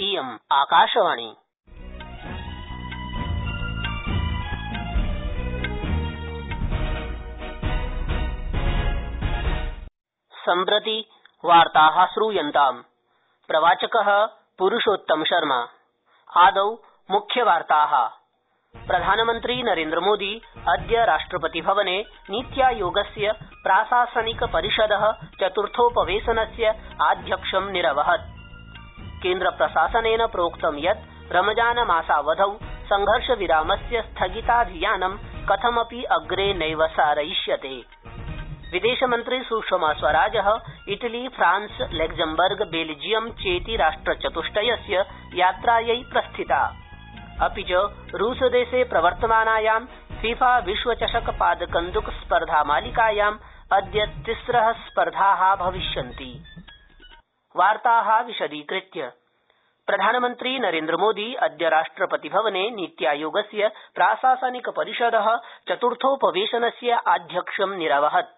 इयम् आकाशवाणी। सम्प्रति वार्ता श्रूयन्ताम्। प्रवाचक पुरुषोत्तम शर्मा। आदौ मुख्यवार्ता प्रधानमन्त्री नरेन्द्रमोदी अद्य राष्ट्रपतिभवने नीत्यायोगस्य प्राशासनिक परिषद चतुर्थोपवेशनस्य आध्यक्ष्यं निरवहत्। केन्द्रप्रशासनेन प्रोक्तं यत् रमज़ान मासावधौ संघर्षविरामस्य स्थगिताभियानं कथमपि अग्रे नैव सारयिष्यते। विदेशमन्त्री Sushma Swaraj, Italy France Luxembourg Belgium, चेति राष्ट्रचतुष्टयस्य यात्रायै प्रस्थिता। अपि च रूसदेशे प्रवर्तमानायां फीफा विश्वचषक पादकन्द्क स्पर्धामालिकायाम् अद्य तिम्र स्पर्धा भविष्यन्ति। प्रधानमन्त्री नरेन्द्रमोदी अद्य राष्ट्रपतिभवने नीत्यायोगस्य प्राशासनिक परिषद चतुर्थोपवेशनस्य आध्यक्ष्यं निरवहत्।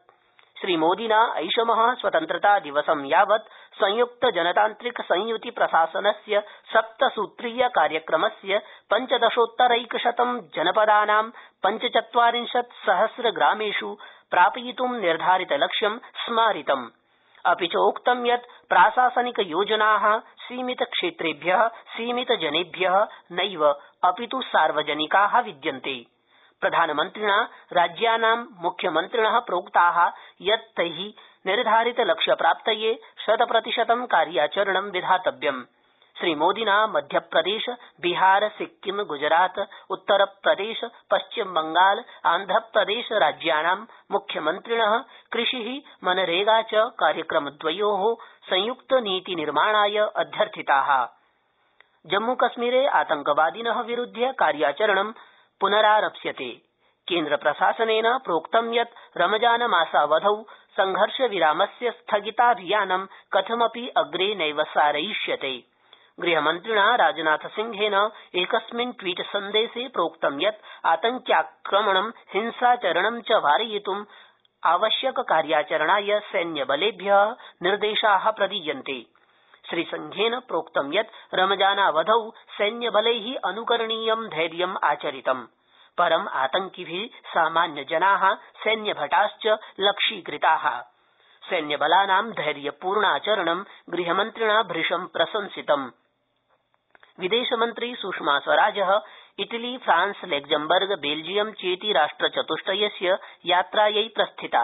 श्रीमोदिना ऐषम स्वतन्त्रतादिवसं यावत् संयुक्त जनतान्त्रिक संयुति प्रशासनस्य सप्तसूत्रीय कार्यक्रमस्य पञ्चदशोत्तरैकशतं जनपदानां पञ्चचत्वारिंशत् सहस्र ग्रामेष् प्रापयित् निर्धारितलक्ष्यं स्मारितम्। अपि चोक्तं यत् प्राशासनिक योजना सीमितक्षेत्रेभ्य, सीमितजनेभ्य नैव अपित् सार्वजनिका विद्यन्ते। प्रधानमन्त्रिणा, राज्यानां मुख्यमन्त्रिण प्रोक्ता यत् तै निर्धारितलक्ष्यप्राप्तये शतप्रतिशतं कार्याचरणं विधातव्यम्। श्रीमोदिना मध्यप्रदेश, बिहार, सिक्किम, गुजरात, उत्तरप्रदेश पश्चिमबंगाल आन्ध्रप्रदेश राज्याणां मुख्यमन्त्रिण, कृषि, मनरेगा च कार्यक्रमद्वयो संयुक्तनीतिनिर्माणाय अध्यर्थिता। जम्मूकश्मीरे आतंकवादिन विरुध्य कार्याचरणं पुनरारप्स्यते। केन्द्रप्रशासनेन प्रोक्तं यत् रमज़ान मासावधौ संघर्षविरामस्य स्थगिताभियानं कथमपि अग्रे नैव सारयिष्यते। गृहमन्त्रिणा राजनाथसिंहेन एकस्मिन् ट्वीट सन्देशे प्रोक्तं यत् आतंक्याक्रमणं, हिंसाचरणं च वारयित् आवश्यककार्याचरणाय सैन्यबलेभ्य निर्देशा प्रदीयन्ते। श्रीसिंहेन प्रोक्तं यत् रमजानावधौ सैन्यबलै अनुकरणीयं धैर्यम् आचरितम्। परं आतंकिभि सामान्यजना सैन्यभटाश्च लक्षीकृता। सैन्यबलानां धैर्यपूर्णाचरणं गृहमन्त्रिणा भृशं प्रशंसितम्। विदेशमन्त्री Sushma Swaraj, Italy, France Luxembourg Belgium चेति राष्ट्रचतुष्टयस्य यात्रायै प्रस्थिता।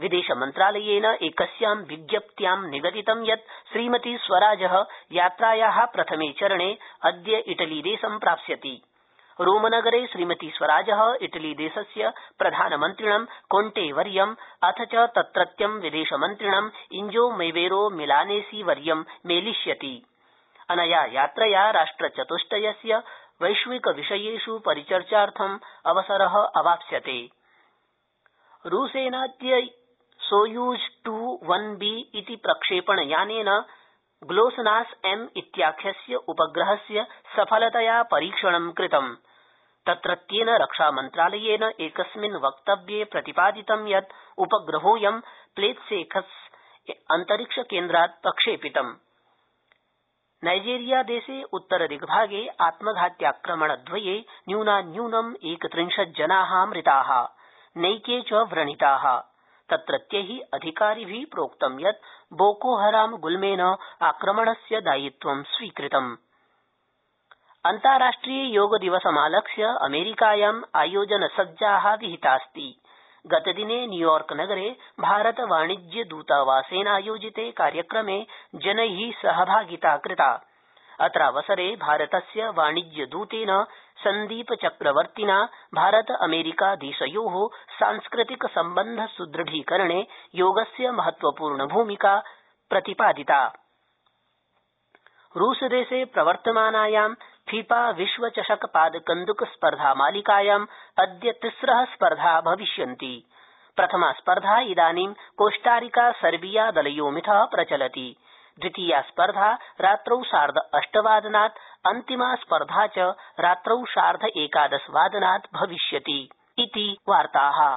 विदेशमन्त्रालयेन एकस्यां विज्ञप्त्यां निगदितं यत् श्रीमती स्वराज यात्राया प्रथमे चरणे अद्य इटलीदेशं प्राप्स्यति। रोमनगरे श्रीमती स्वराज इटलीदेशस्य प्रधानमन्त्रिणं कोन्टेवर्यम् अथ च तत्रत्यं विदेशमन्त्रिणं इंजो मोइवेरो मिलानेसी वर्यं मेलिष्यति। अनया यात्रया राष्ट्रचतुष्टयस्य वैश्विकविषयेष् परिचर्चार्थम् अवसर अवाप्स्यते। रूसेनाद्य सोयूज टू वन बी इति प्रक्षेपणयानेन ग्लोसनास एम इत्याख्यस्य उपग्रहस्य सफलतया परीक्षणं कृतम्। तत्रत्येन रक्षामन्त्रालयेन एकस्मिन् वक्तव्ये प्रतिपादितं यत् उपग्रहोऽयं प्लेत्सेखस् अन्तरिक्षकेन्द्रात् प्रक्षेपितम्। नाइजीरियादेशे उत्तरदिग्भागे आत्मघात्याक्रमणद्वये न्यूनान्यूनं एकत्रिंशज्जना मृता, नैके च व्रणिता। तत्रत्यै अधिकारिभि प्रोक्तं यत् बोकोहराम गुल्मेन आक्रमणस्य दायित्वं स्वीकृतम्। अन्ताराष्ट्रिय योगदिवसमालक्ष्य अमेरिकायाम् आयोजनसज्जा विहितास्ति। गतदिने न्यूयॉर्क नगरे भारत वाणिज्य दूतावासेनायोजिते कार्यक्रमे जनै सहभागिता कृता। अत्रावसरे भारतस्य वाणिज्यदूतेन सन्दीप चक्रवर्तिना भारत अमेरिका देशयो सांस्कृतिक सम्बन्ध सुदृढीकरणे योगस्य महत्वपूर्ण भूमिका प्रतिपादिता। रूसदेशे प्रवर्तमानायां फीफा विश्वचषक पादकन्द्क स्पर्धामालिकायाम् अद्य तिम्र स्पर्धा भविष्यन्ति। प्रथमा स्पर्धा इदानीं कोस्टारिका सर्बिया दलयो मिथ प्रचलति। द्वितीया स्पर्धा रात्रौ सार्ध अष्टवादनात्, अन्तिमा स्पर्धा च रात्रौ सार्ध एकादशवादनात् भविष्यति। इति वार्ता।